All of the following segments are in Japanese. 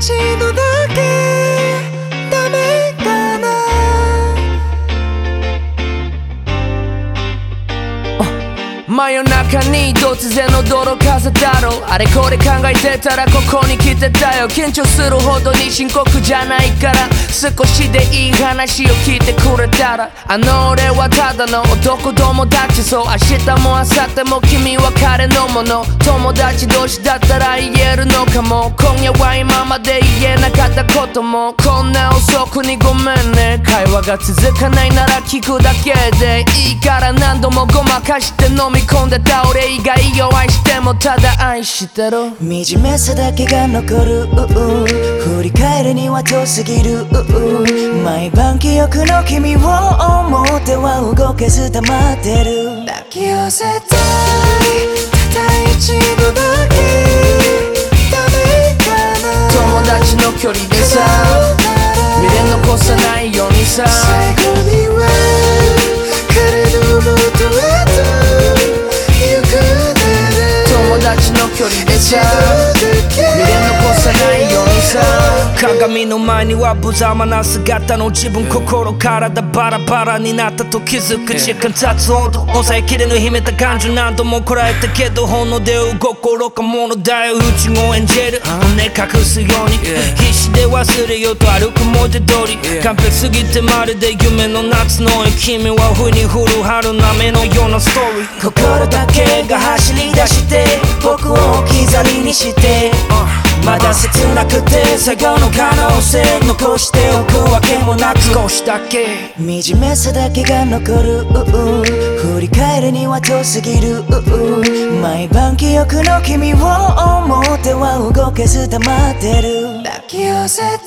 几度。真夜中に突然驚かせたろ。うあれこれ考えてたらここに来てたよ。緊張するほどに深刻じゃないから。少しでいい話を聞いてくれたら。あの俺はただの男友達そう。明日も明後日も君は彼のもの。友達同士だったら言えるのかも。今夜は今まで言えなかったことも。こんな遅くにごめんね。会話が続かないなら聞くだけでいいから。何度もごまかして飲み込んでた俺以外を愛してもただ愛してる惨めさだけが残る。振り返るには遠すぎる。毎晩記憶の君を思っては動けず黙ってる。抱き寄せたい。ただ一度だけダメかな友達の距離達の鏡の前には無様な姿の自分心体バラバラになったと気づく時間経つほど抑えきれぬ秘めた感情何度もこらえたけど本能で動く愚か者だようちを演じる骨隠すように必死で忘れようと歩く文字通り完璧すぎてまるで夢の夏のよ君は冬に降る春の雨のようなストーリー。心だけが走り出して僕を置き去りにしてまだ切なくて最後の可能性残しておくわけもなく少しだけ。惨めさだけが残る。振り返るには遠すぎる。毎晩記憶の君を思っては動けず黙ってる。抱き寄せたい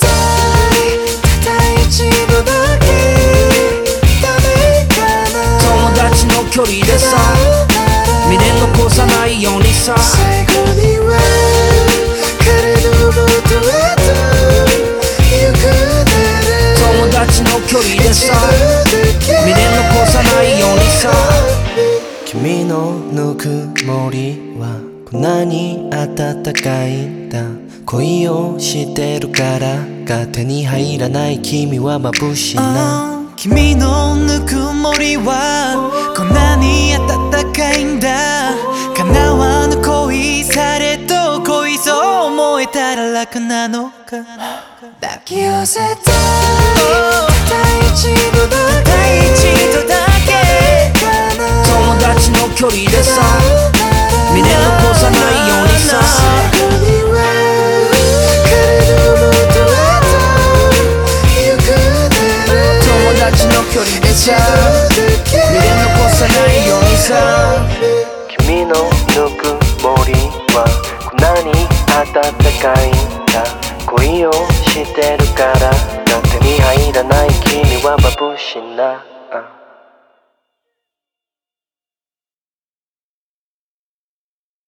ただ一度だけ。ダメかな。友達の距離でさ。未練残さないようにさ距離でさ。未練残さないようにさ。君のぬくもりはこんなに暖かいんだ。恋をしてるからが手に入らない君は眩しいな。君のぬくもりはこんなに暖かいんだ。叶わぬ恋されど恋そう思えたら楽なのか抱き寄せたい一度だけ。かな友達の距離でさ。未練残さないようにさ。友達の距離でさ。未練残さないようにさ。君のぬくもりはこんなに暖かいんだ。恋をしてるからなんて見入らない君は眩しいな。あ